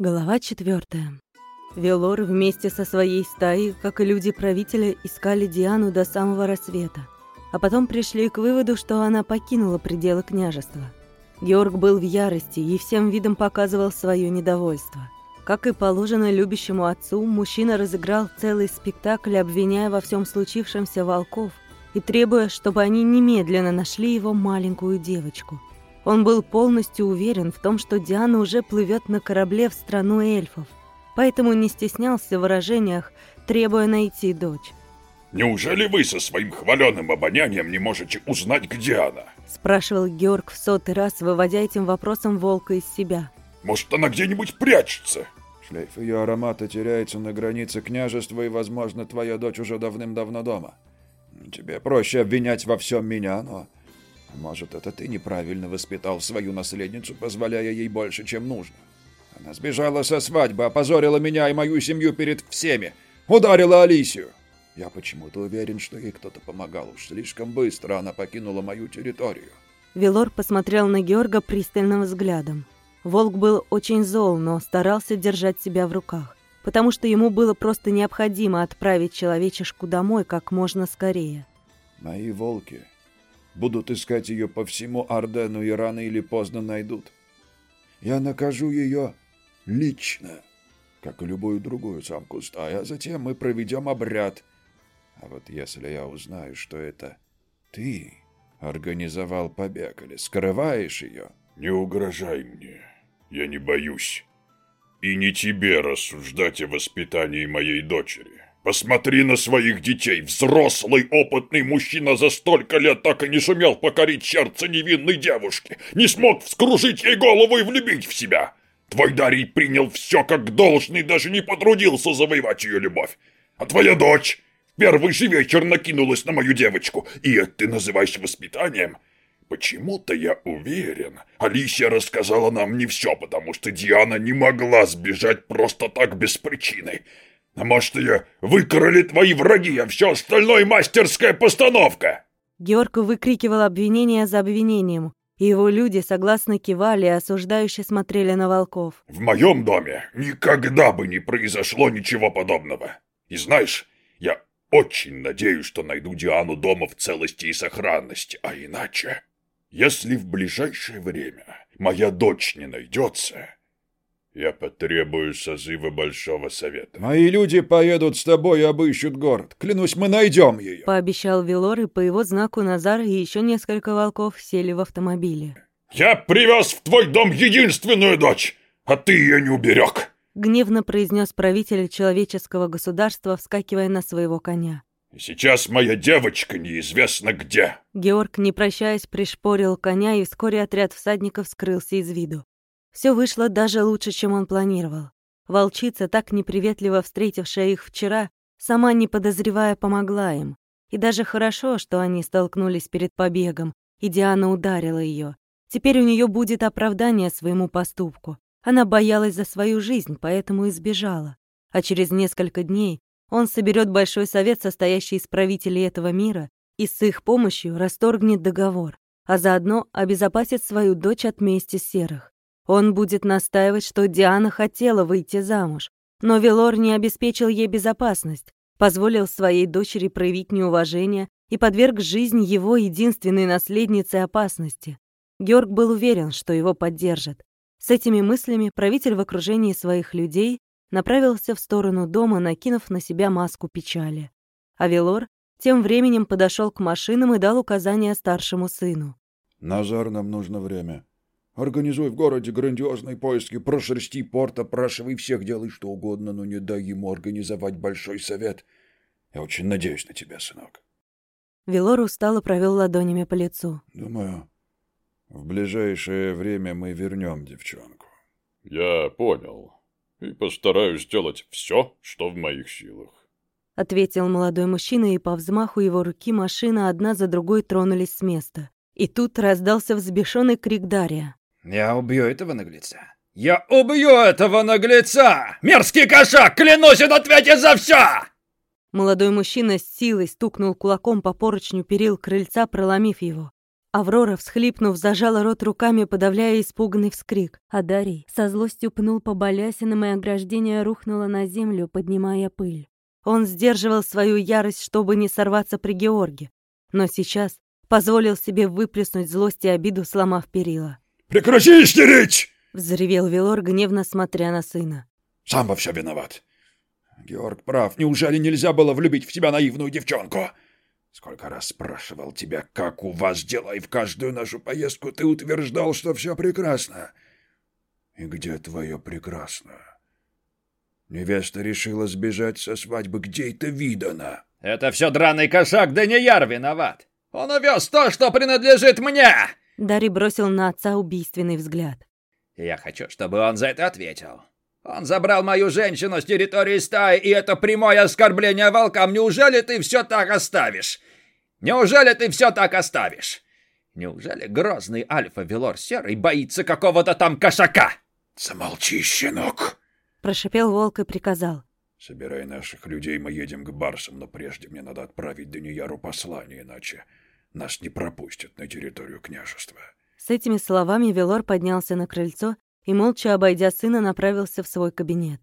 Глава четвертая. Велор вместе со своей стаей, как и люди правителя, искали Диану до самого рассвета, а потом пришли к выводу, что она покинула пределы княжества. Георг был в ярости и всем видом показывал свое недовольство. Как и положено любящему отцу, мужчина разыграл целый спектакль, обвиняя во всем случившемся волков и требуя, чтобы они немедленно нашли его маленькую девочку – он был полностью уверен в том, что Диана уже плывет на корабле в страну эльфов, поэтому не стеснялся в выражениях, требуя найти дочь. «Неужели вы со своим хваленым обонянием не можете узнать, где она?» спрашивал Георг в сотый раз, выводя этим вопросом волка из себя. «Может, она где-нибудь прячется?» Шлейф ее аромата теряется на границе княжества, и, возможно, твоя дочь уже давным-давно дома. Тебе проще обвинять во всем меня, но может, это ты неправильно воспитал свою наследницу, позволяя ей больше, чем нужно. Она сбежала со свадьбы, опозорила меня и мою семью перед всеми, ударила Алисию. Я почему-то уверен, что ей кто-то помогал. Уж слишком быстро она покинула мою территорию. Велор посмотрел на Георга пристальным взглядом. Волк был очень зол, но старался держать себя в руках, потому что ему было просто необходимо отправить человечешку домой как можно скорее. Мои волки будут искать ее по всему Ардену и рано или поздно найдут. Я накажу ее лично, как и любую другую самку стаи, а затем мы проведем обряд. А вот если я узнаю, что это ты организовал побег или скрываешь ее... Не угрожай мне, я не боюсь. И не тебе рассуждать о воспитании моей дочери. Посмотри на своих детей. Взрослый, опытный мужчина за столько лет так и не сумел покорить сердце невинной девушки. Не смог вскружить ей голову и влюбить в себя. Твой Дарий принял все как должный, даже не потрудился завоевать ее любовь. А твоя дочь первый же вечер накинулась на мою девочку. И это ты называешь воспитанием? Почему-то я уверен, Алисия рассказала нам не все, потому что Диана не могла сбежать просто так без причины. А может, ее выкрали твои враги, а все остальное мастерская постановка?» Георг выкрикивал обвинение за обвинением, и его люди согласно кивали и осуждающе смотрели на волков. «В моем доме никогда бы не произошло ничего подобного. И знаешь, я очень надеюсь, что найду Диану дома в целости и сохранности, а иначе, если в ближайшее время моя дочь не найдется, я потребую созыва Большого Совета. Мои люди поедут с тобой и обыщут город. Клянусь, мы найдем ее. Пообещал Вилор, и по его знаку Назар и еще несколько волков сели в автомобиле. Я привез в твой дом единственную дочь, а ты ее не уберег. Гневно произнес правитель человеческого государства, вскакивая на своего коня. Сейчас моя девочка неизвестно где. Георг, не прощаясь, пришпорил коня, и вскоре отряд всадников скрылся из виду. Все вышло даже лучше, чем он планировал. Волчица, так неприветливо встретившая их вчера, сама не подозревая, помогла им. И даже хорошо, что они столкнулись перед побегом, и Диана ударила ее. Теперь у нее будет оправдание своему поступку. Она боялась за свою жизнь, поэтому и сбежала. А через несколько дней он соберет большой совет, состоящий из правителей этого мира, и с их помощью расторгнет договор, а заодно обезопасит свою дочь от мести серых. Он будет настаивать, что Диана хотела выйти замуж, но Велор не обеспечил ей безопасность, позволил своей дочери проявить неуважение и подверг жизнь его единственной наследнице опасности. Георг был уверен, что его поддержат. С этими мыслями правитель в окружении своих людей направился в сторону дома, накинув на себя маску печали. А Велор тем временем подошел к машинам и дал указания старшему сыну. «Назар, нам нужно время. Организуй в городе грандиозные поиски, прошерсти порт, опрашивай всех, делай что угодно, но не дай ему организовать большой совет. Я очень надеюсь на тебя, сынок. Велор устало провел ладонями по лицу. Думаю, в ближайшее время мы вернем девчонку. Я понял. И постараюсь сделать все, что в моих силах. Ответил молодой мужчина, и по взмаху его руки машина одна за другой тронулись с места. И тут раздался взбешенный крик Дария. Я убью этого наглеца. Я убью этого наглеца! Мерзкий кошак! Клянусь, он ответит за все! Молодой мужчина с силой стукнул кулаком по поручню перил крыльца, проломив его. Аврора, всхлипнув, зажала рот руками, подавляя испуганный вскрик. А Дарий со злостью пнул по балясинам, и ограждение рухнуло на землю, поднимая пыль. Он сдерживал свою ярость, чтобы не сорваться при Георге. Но сейчас позволил себе выплеснуть злость и обиду, сломав перила. «Прекрати истерить!» — взревел Велор, гневно смотря на сына. «Сам во все виноват. Георг прав. Неужели нельзя было влюбить в тебя наивную девчонку? Сколько раз спрашивал тебя, как у вас дела, и в каждую нашу поездку ты утверждал, что все прекрасно. И где твое прекрасно? Невеста решила сбежать со свадьбы, где это видано? Это все драный кошак Данияр виноват. Он увез то, что принадлежит мне! Дари бросил на отца убийственный взгляд. Я хочу, чтобы он за это ответил. Он забрал мою женщину с территории стаи, и это прямое оскорбление волкам. Неужели ты все так оставишь? Неужели ты все так оставишь? Неужели грозный Альфа-Велор Серый боится какого-то там кошака? Замолчи, щенок! Прошипел волк и приказал. Собирай наших людей, мы едем к Барсам, но прежде мне надо отправить Данияру послание, иначе нас не пропустят на территорию княжества. С этими словами Велор поднялся на крыльцо и, молча обойдя сына, направился в свой кабинет.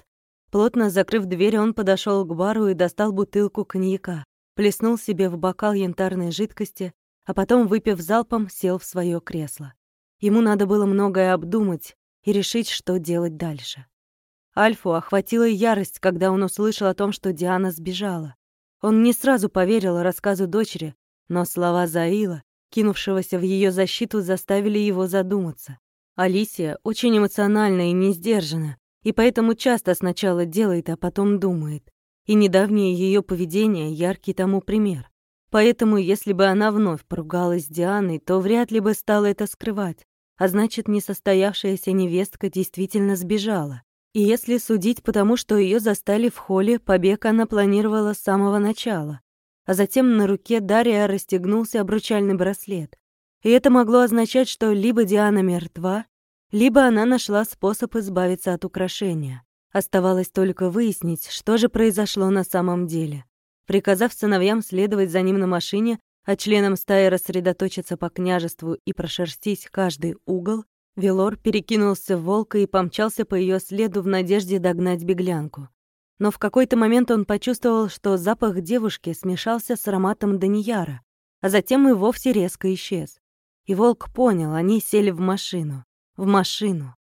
Плотно закрыв дверь, он подошел к бару и достал бутылку коньяка, плеснул себе в бокал янтарной жидкости, а потом, выпив залпом, сел в свое кресло. Ему надо было многое обдумать и решить, что делать дальше. Альфу охватила ярость, когда он услышал о том, что Диана сбежала. Он не сразу поверил рассказу дочери, но слова Заила, кинувшегося в ее защиту, заставили его задуматься. Алисия очень эмоциональна и не сдержана, и поэтому часто сначала делает, а потом думает. И недавнее ее поведение — яркий тому пример. Поэтому, если бы она вновь поругалась с Дианой, то вряд ли бы стала это скрывать. А значит, несостоявшаяся невестка действительно сбежала. И если судить по тому, что ее застали в холле, побег она планировала с самого начала. А затем на руке Дарья расстегнулся обручальный браслет. И это могло означать, что либо Диана мертва, либо она нашла способ избавиться от украшения. Оставалось только выяснить, что же произошло на самом деле. Приказав сыновьям следовать за ним на машине, а членам стаи рассредоточиться по княжеству и прошерстить каждый угол, Велор перекинулся в волка и помчался по ее следу в надежде догнать беглянку. Но в какой-то момент он почувствовал, что запах девушки смешался с ароматом Данияра, а затем и вовсе резко исчез. И волк понял, они сели в машину. В машину.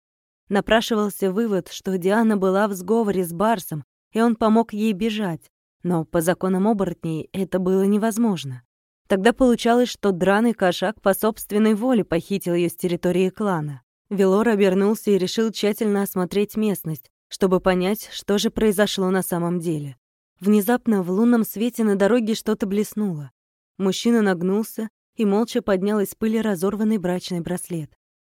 Напрашивался вывод, что Диана была в сговоре с Барсом, и он помог ей бежать. Но по законам оборотней это было невозможно. Тогда получалось, что драный кошак по собственной воле похитил ее с территории клана. Велор обернулся и решил тщательно осмотреть местность, чтобы понять, что же произошло на самом деле. Внезапно в лунном свете на дороге что-то блеснуло. Мужчина нагнулся и молча поднял из пыли разорванный брачный браслет.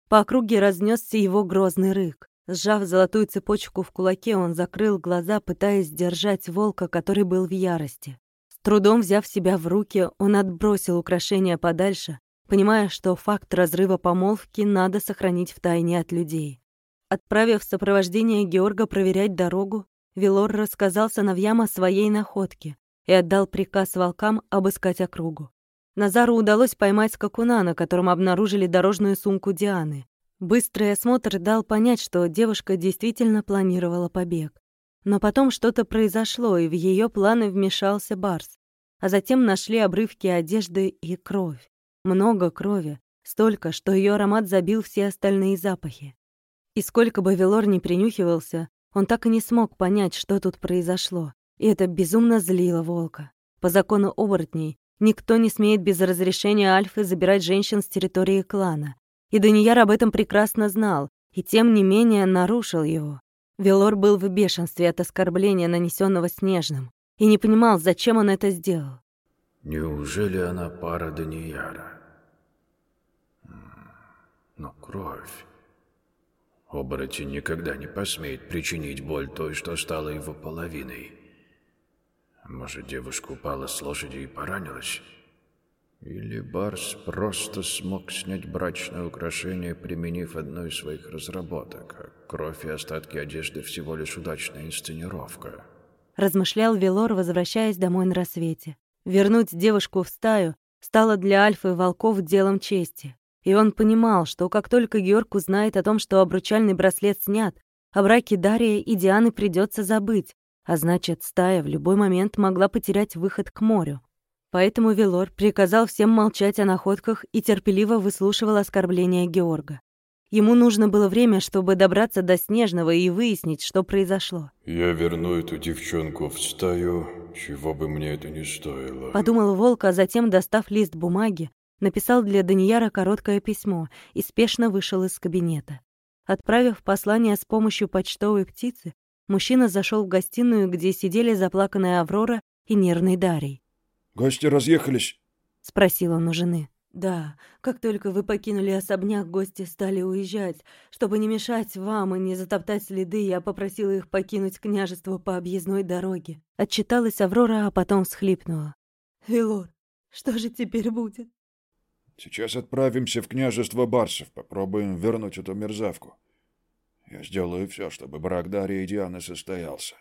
По округе разнесся его грозный рык. Сжав золотую цепочку в кулаке, он закрыл глаза, пытаясь сдержать волка, который был в ярости. С трудом взяв себя в руки, он отбросил украшение подальше, понимая, что факт разрыва помолвки надо сохранить в тайне от людей. Отправив сопровождение Георга проверять дорогу, Велор рассказал сыновьям о своей находке и отдал приказ волкам обыскать округу. Назару удалось поймать скакуна, на котором обнаружили дорожную сумку Дианы. Быстрый осмотр дал понять, что девушка действительно планировала побег. Но потом что-то произошло, и в ее планы вмешался Барс. А затем нашли обрывки одежды и кровь. Много крови. Столько, что ее аромат забил все остальные запахи. И сколько бы Велор не принюхивался, он так и не смог понять, что тут произошло. И это безумно злило волка. По закону оборотней, Никто не смеет без разрешения Альфы забирать женщин с территории клана. И Данияр об этом прекрасно знал, и тем не менее нарушил его. Велор был в бешенстве от оскорбления, нанесенного Снежным, и не понимал, зачем он это сделал. Неужели она пара Данияра? Но кровь... Оборотень никогда не посмеет причинить боль той, что стала его половиной. Может, девушка упала с лошади и поранилась? Или Барс просто смог снять брачное украшение, применив одну из своих разработок, а кровь и остатки одежды всего лишь удачная инсценировка. Размышлял Велор, возвращаясь домой на рассвете. Вернуть девушку в стаю стало для Альфы волков делом чести. И он понимал, что как только Георг узнает о том, что обручальный браслет снят, о браке Дария и Дианы придется забыть, а значит, стая в любой момент могла потерять выход к морю. Поэтому Велор приказал всем молчать о находках и терпеливо выслушивал оскорбления Георга. Ему нужно было время, чтобы добраться до Снежного и выяснить, что произошло. «Я верну эту девчонку в стаю, чего бы мне это ни стоило». Подумал Волк, а затем, достав лист бумаги, написал для Данияра короткое письмо и спешно вышел из кабинета. Отправив послание с помощью почтовой птицы, мужчина зашел в гостиную, где сидели заплаканная Аврора и нервный Дарий. «Гости разъехались?» — спросил он у жены. «Да, как только вы покинули особняк, гости стали уезжать. Чтобы не мешать вам и не затоптать следы, я попросила их покинуть княжество по объездной дороге». Отчиталась Аврора, а потом всхлипнула. «Велор, что же теперь будет?» «Сейчас отправимся в княжество Барсов, попробуем вернуть эту мерзавку. Я сделаю все, чтобы брак Дарьи и Дианы состоялся.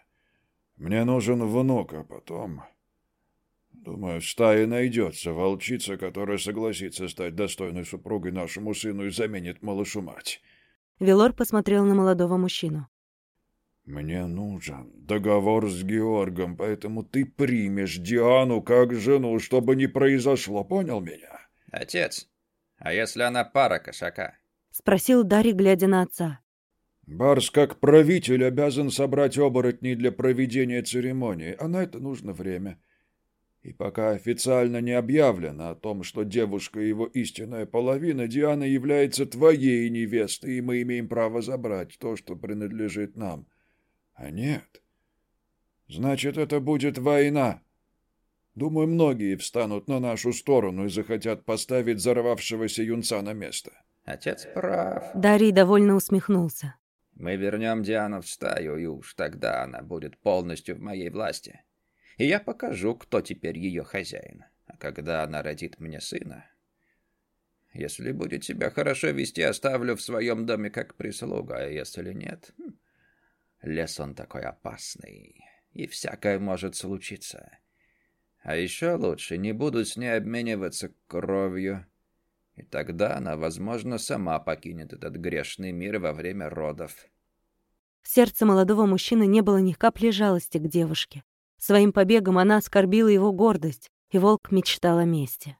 Мне нужен внук, а потом Думаю, в стае найдется волчица, которая согласится стать достойной супругой нашему сыну и заменит малышу мать. Велор посмотрел на молодого мужчину. Мне нужен договор с Георгом, поэтому ты примешь Диану как жену, чтобы не произошло, понял меня? Отец, а если она пара кошака? Спросил Дарий, глядя на отца. Барс, как правитель, обязан собрать оборотней для проведения церемонии, а на это нужно время. И пока официально не объявлено о том, что девушка его истинная половина, Диана является твоей невестой, и мы имеем право забрать то, что принадлежит нам. А нет. Значит, это будет война. Думаю, многие встанут на нашу сторону и захотят поставить взорвавшегося юнца на место. Отец прав. Дарий довольно усмехнулся. Мы вернем Диану в стаю, и уж тогда она будет полностью в моей власти и я покажу, кто теперь ее хозяин. А когда она родит мне сына... Если будет себя хорошо вести, оставлю в своем доме как прислуга, а если нет... Хм, лес он такой опасный, и всякое может случиться. А еще лучше, не буду с ней обмениваться кровью, и тогда она, возможно, сама покинет этот грешный мир во время родов. В сердце молодого мужчины не было ни капли жалости к девушке. Своим побегом она оскорбила его гордость, и волк мечтал о мести.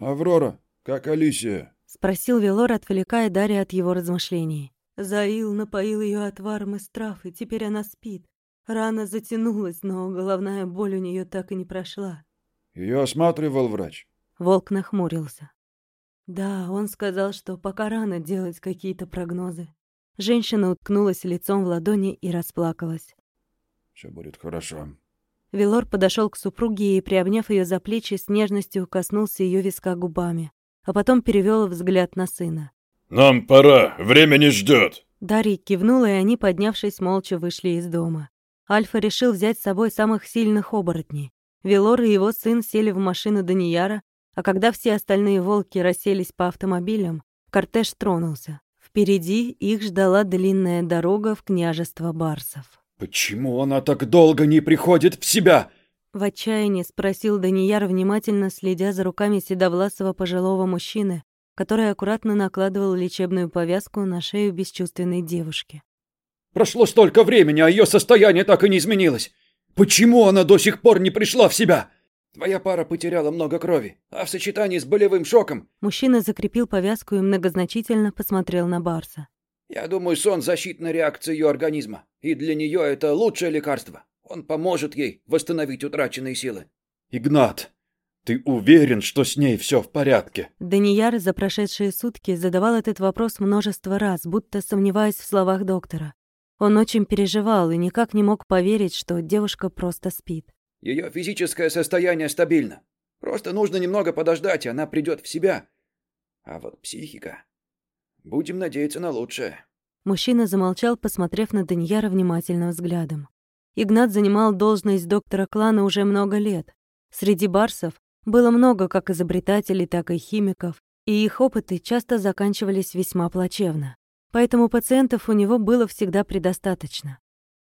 «Аврора, как Алисия?» — спросил Велор, отвлекая Дарья от его размышлений. Заил напоил ее отваром из трав, и теперь она спит. Рана затянулась, но головная боль у нее так и не прошла. Ее осматривал врач. Волк нахмурился. Да, он сказал, что пока рано делать какие-то прогнозы. Женщина уткнулась лицом в ладони и расплакалась. Все будет хорошо. Велор подошел к супруге и, приобняв ее за плечи, с нежностью коснулся ее виска губами, а потом перевел взгляд на сына. «Нам пора, время не ждет!» Дарья кивнула, и они, поднявшись, молча вышли из дома. Альфа решил взять с собой самых сильных оборотней. Велор и его сын сели в машину Данияра, а когда все остальные волки расселись по автомобилям, кортеж тронулся. Впереди их ждала длинная дорога в княжество Барсов. «Почему она так долго не приходит в себя?» В отчаянии спросил Данияр, внимательно следя за руками седовласого пожилого мужчины, который аккуратно накладывал лечебную повязку на шею бесчувственной девушки. «Прошло столько времени, а ее состояние так и не изменилось. Почему она до сих пор не пришла в себя?» «Твоя пара потеряла много крови, а в сочетании с болевым шоком...» Мужчина закрепил повязку и многозначительно посмотрел на Барса. Я думаю, сон – защитная реакция ее организма, и для нее это лучшее лекарство. Он поможет ей восстановить утраченные силы. Игнат, ты уверен, что с ней все в порядке? Данияр за прошедшие сутки задавал этот вопрос множество раз, будто сомневаясь в словах доктора. Он очень переживал и никак не мог поверить, что девушка просто спит. Ее физическое состояние стабильно. Просто нужно немного подождать, и она придет в себя. А вот психика... Будем надеяться на лучшее. Мужчина замолчал, посмотрев на Даньяра внимательным взглядом. Игнат занимал должность доктора клана уже много лет. Среди барсов было много как изобретателей, так и химиков, и их опыты часто заканчивались весьма плачевно. Поэтому пациентов у него было всегда предостаточно.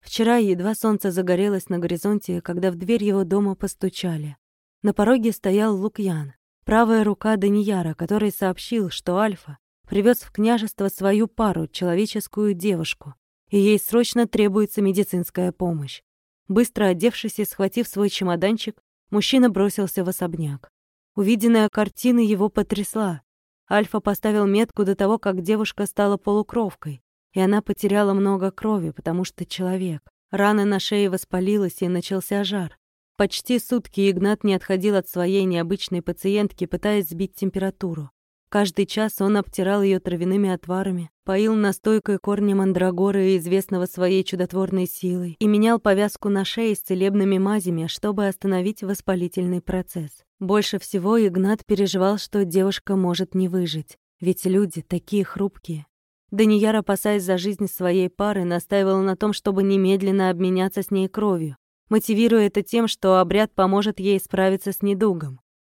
Вчера едва солнце загорелось на горизонте, когда в дверь его дома постучали. На пороге стоял Лукьян. правая рука Данияра, который сообщил, что Альфа привез в княжество свою пару, человеческую девушку, и ей срочно требуется медицинская помощь. Быстро одевшись и схватив свой чемоданчик, мужчина бросился в особняк. Увиденная картина его потрясла. Альфа поставил метку до того, как девушка стала полукровкой, и она потеряла много крови, потому что человек. Рана на шее воспалилась, и начался жар. Почти сутки Игнат не отходил от своей необычной пациентки, пытаясь сбить температуру. Каждый час он обтирал ее травяными отварами, поил настойкой корня мандрагоры, известного своей чудотворной силой, и менял повязку на шее с целебными мазями, чтобы остановить воспалительный процесс. Больше всего Игнат переживал, что девушка может не выжить, ведь люди такие хрупкие. Данияр, опасаясь за жизнь своей пары, настаивал на том, чтобы немедленно обменяться с ней кровью, мотивируя это тем, что обряд поможет ей справиться с недугом.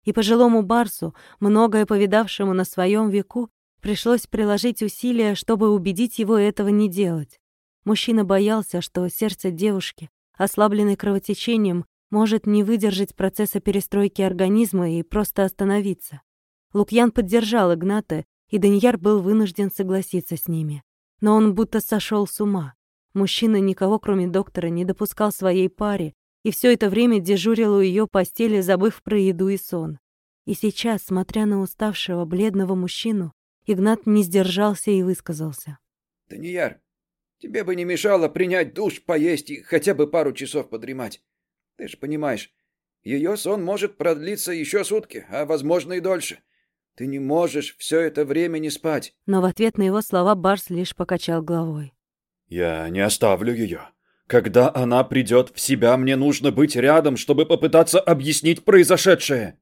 И пожилому Барсу, многое повидавшему на своем веку, пришлось приложить усилия, чтобы убедить его этого не делать. Мужчина боялся, что сердце девушки, ослабленное кровотечением, может не выдержать процесса перестройки организма и просто остановиться. Лукьян поддержал Игната, и Даньяр был вынужден согласиться с ними. Но он будто сошел с ума. Мужчина никого, кроме доктора, не допускал своей паре, и все это время дежурил у ее постели, забыв про еду и сон. И сейчас, смотря на уставшего, бледного мужчину, Игнат не сдержался и высказался. «Данияр, тебе бы не мешало принять душ, поесть и хотя бы пару часов подремать. Ты же понимаешь, ее сон может продлиться еще сутки, а возможно и дольше. Ты не можешь все это время не спать». Но в ответ на его слова Барс лишь покачал головой. «Я не оставлю ее. Когда она придет в себя, мне нужно быть рядом, чтобы попытаться объяснить произошедшее.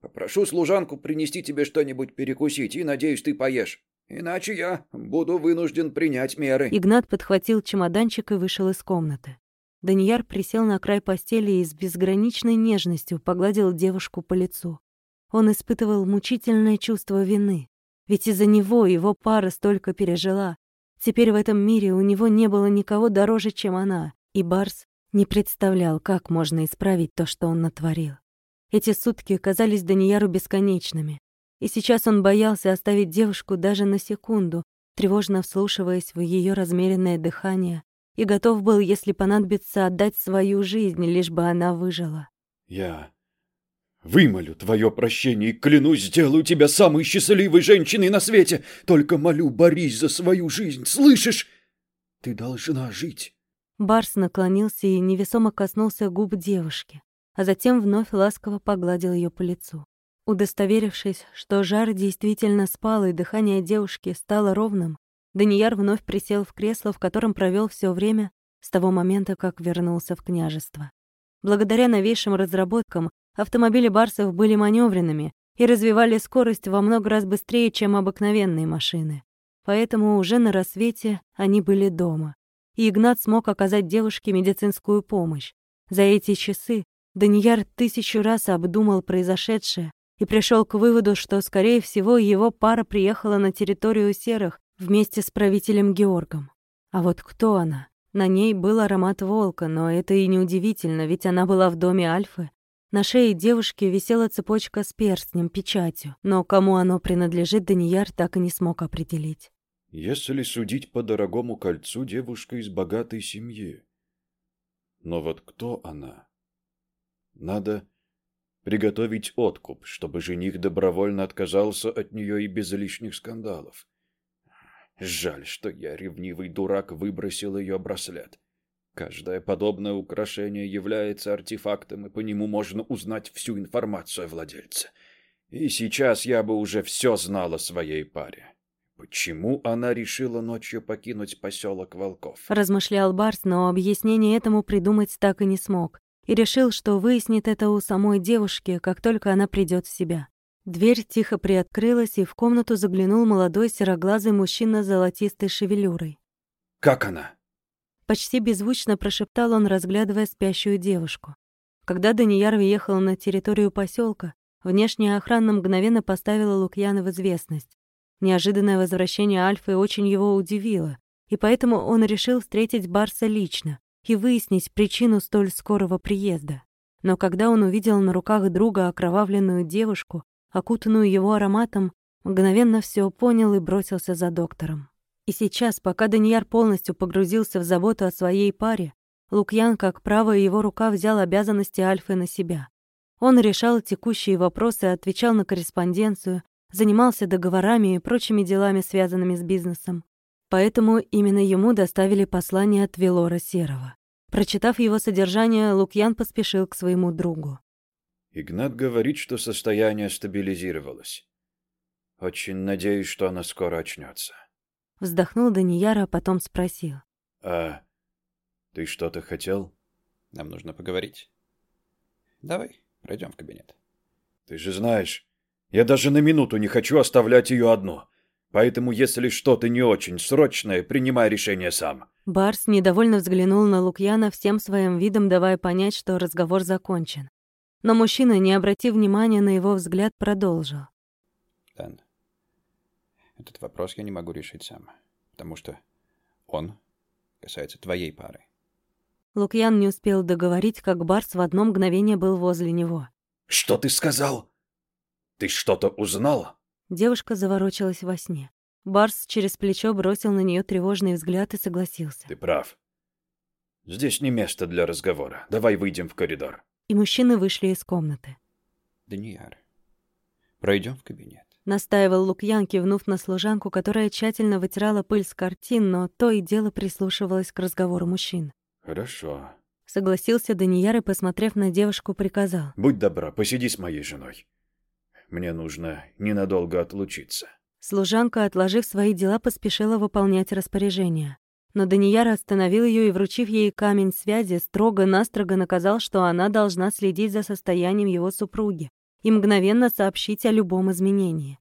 Попрошу служанку принести тебе что-нибудь перекусить, и, надеюсь, ты поешь. Иначе я буду вынужден принять меры». Игнат подхватил чемоданчик и вышел из комнаты. Данияр присел на край постели и с безграничной нежностью погладил девушку по лицу. Он испытывал мучительное чувство вины, ведь из-за него его пара столько пережила, Теперь в этом мире у него не было никого дороже, чем она, и Барс не представлял, как можно исправить то, что он натворил. Эти сутки казались Данияру бесконечными, и сейчас он боялся оставить девушку даже на секунду, тревожно вслушиваясь в ее размеренное дыхание, и готов был, если понадобится, отдать свою жизнь, лишь бы она выжила. «Я Вымолю твое прощение и клянусь, сделаю тебя самой счастливой женщиной на свете. Только молю, борись за свою жизнь, слышишь? Ты должна жить. Барс наклонился и невесомо коснулся губ девушки, а затем вновь ласково погладил ее по лицу. Удостоверившись, что жар действительно спал и дыхание девушки стало ровным, Данияр вновь присел в кресло, в котором провел все время с того момента, как вернулся в княжество. Благодаря новейшим разработкам Автомобили барсов были маневренными и развивали скорость во много раз быстрее, чем обыкновенные машины. Поэтому уже на рассвете они были дома. И Игнат смог оказать девушке медицинскую помощь. За эти часы Данияр тысячу раз обдумал произошедшее и пришел к выводу, что, скорее всего, его пара приехала на территорию серых вместе с правителем Георгом. А вот кто она? На ней был аромат волка, но это и не удивительно, ведь она была в доме Альфы, на шее девушки висела цепочка с перстнем, печатью, но кому оно принадлежит, Данияр так и не смог определить. Если судить по дорогому кольцу, девушка из богатой семьи. Но вот кто она? Надо приготовить откуп, чтобы жених добровольно отказался от нее и без лишних скандалов. Жаль, что я, ревнивый дурак, выбросил ее браслет. Каждое подобное украшение является артефактом, и по нему можно узнать всю информацию о владельце. И сейчас я бы уже все знал о своей паре. Почему она решила ночью покинуть поселок Волков? Размышлял Барс, но объяснение этому придумать так и не смог. И решил, что выяснит это у самой девушки, как только она придет в себя. Дверь тихо приоткрылась, и в комнату заглянул молодой сероглазый мужчина с золотистой шевелюрой. «Как она?» Почти беззвучно прошептал он, разглядывая спящую девушку. Когда Данияр въехал на территорию поселка, внешняя охрана мгновенно поставила Лукьяна в известность. Неожиданное возвращение Альфы очень его удивило, и поэтому он решил встретить Барса лично и выяснить причину столь скорого приезда. Но когда он увидел на руках друга окровавленную девушку, окутанную его ароматом, мгновенно все понял и бросился за доктором. И сейчас, пока Данияр полностью погрузился в заботу о своей паре, Лукьян, как правая его рука, взял обязанности Альфы на себя. Он решал текущие вопросы, отвечал на корреспонденцию, занимался договорами и прочими делами, связанными с бизнесом. Поэтому именно ему доставили послание от Велора Серого. Прочитав его содержание, Лукьян поспешил к своему другу. Игнат говорит, что состояние стабилизировалось. Очень надеюсь, что она скоро очнется. Вздохнул Данияр, а потом спросил. «А ты что-то хотел?» «Нам нужно поговорить. Давай, пройдем в кабинет». «Ты же знаешь, я даже на минуту не хочу оставлять ее одну. Поэтому, если что-то не очень срочное, принимай решение сам». Барс недовольно взглянул на Лукьяна, всем своим видом давая понять, что разговор закончен. Но мужчина, не обратив внимания на его взгляд, продолжил. «Дан, этот вопрос я не могу решить сам, потому что он касается твоей пары. Лукьян не успел договорить, как Барс в одно мгновение был возле него. «Что ты сказал? Ты что-то узнал?» Девушка заворочилась во сне. Барс через плечо бросил на нее тревожный взгляд и согласился. «Ты прав. Здесь не место для разговора. Давай выйдем в коридор». И мужчины вышли из комнаты. «Данияр, пройдем в кабинет». Настаивал Лукьян, кивнув на служанку, которая тщательно вытирала пыль с картин, но то и дело прислушивалась к разговору мужчин. «Хорошо». Согласился Данияр и, посмотрев на девушку, приказал. «Будь добра, посиди с моей женой. Мне нужно ненадолго отлучиться». Служанка, отложив свои дела, поспешила выполнять распоряжение. Но Данияр остановил ее и, вручив ей камень связи, строго-настрого наказал, что она должна следить за состоянием его супруги и мгновенно сообщить о любом изменении.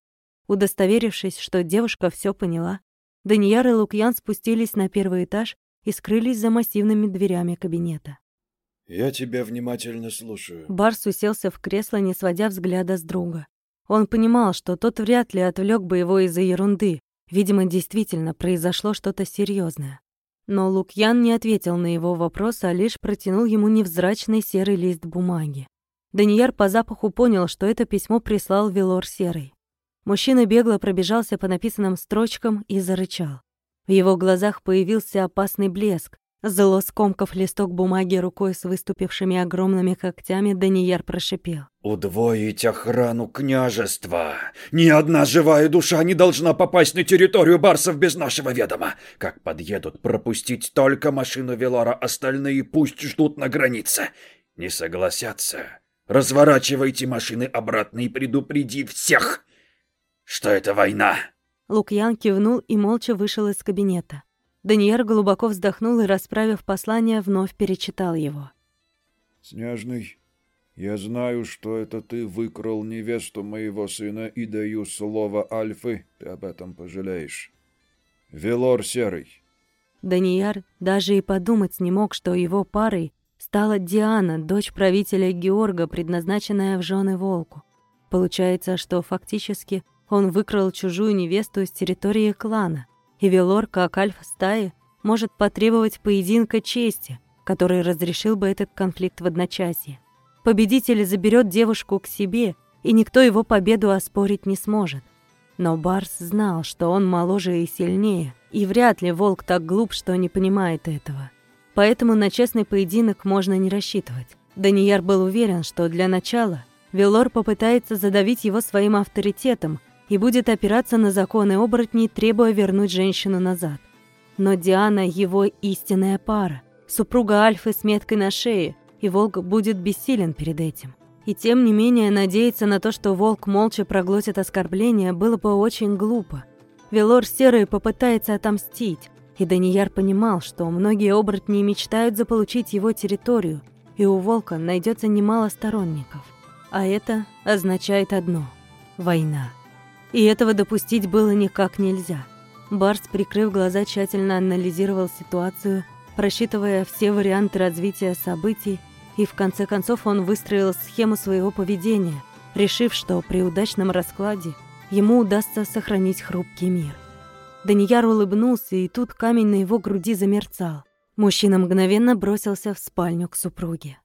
Удостоверившись, что девушка все поняла, Данияр и Лукьян спустились на первый этаж и скрылись за массивными дверями кабинета. «Я тебя внимательно слушаю». Барс уселся в кресло, не сводя взгляда с друга. Он понимал, что тот вряд ли отвлек бы его из-за ерунды. Видимо, действительно произошло что-то серьезное. Но Лукьян не ответил на его вопрос, а лишь протянул ему невзрачный серый лист бумаги. Данияр по запаху понял, что это письмо прислал Велор Серый. Мужчина бегло пробежался по написанным строчкам и зарычал. В его глазах появился опасный блеск. Зло скомкав листок бумаги рукой с выступившими огромными когтями, Данияр прошипел. «Удвоить охрану княжества! Ни одна живая душа не должна попасть на территорию барсов без нашего ведома! Как подъедут, пропустить только машину Велора, остальные пусть ждут на границе! Не согласятся! Разворачивайте машины обратно и предупреди всех, что это война!» Лукьян кивнул и молча вышел из кабинета. Даниэр глубоко вздохнул и, расправив послание, вновь перечитал его. «Снежный, я знаю, что это ты выкрал невесту моего сына и даю слово Альфы, ты об этом пожалеешь. Велор Серый». Данияр даже и подумать не мог, что его парой стала Диана, дочь правителя Георга, предназначенная в жены волку. Получается, что фактически он выкрал чужую невесту из территории клана и Велор, как альфа стаи, может потребовать поединка чести, который разрешил бы этот конфликт в одночасье. Победитель заберет девушку к себе, и никто его победу оспорить не сможет. Но Барс знал, что он моложе и сильнее, и вряд ли волк так глуп, что не понимает этого. Поэтому на честный поединок можно не рассчитывать. Данияр был уверен, что для начала Велор попытается задавить его своим авторитетом, и будет опираться на законы оборотней, требуя вернуть женщину назад. Но Диана — его истинная пара, супруга Альфы с меткой на шее, и Волк будет бессилен перед этим. И тем не менее надеяться на то, что Волк молча проглотит оскорбление, было бы очень глупо. Велор Серый попытается отомстить, и Данияр понимал, что многие оборотни мечтают заполучить его территорию, и у Волка найдется немало сторонников. А это означает одно — война. И этого допустить было никак нельзя. Барс, прикрыв глаза, тщательно анализировал ситуацию, просчитывая все варианты развития событий, и в конце концов он выстроил схему своего поведения, решив, что при удачном раскладе ему удастся сохранить хрупкий мир. Данияр улыбнулся, и тут камень на его груди замерцал. Мужчина мгновенно бросился в спальню к супруге.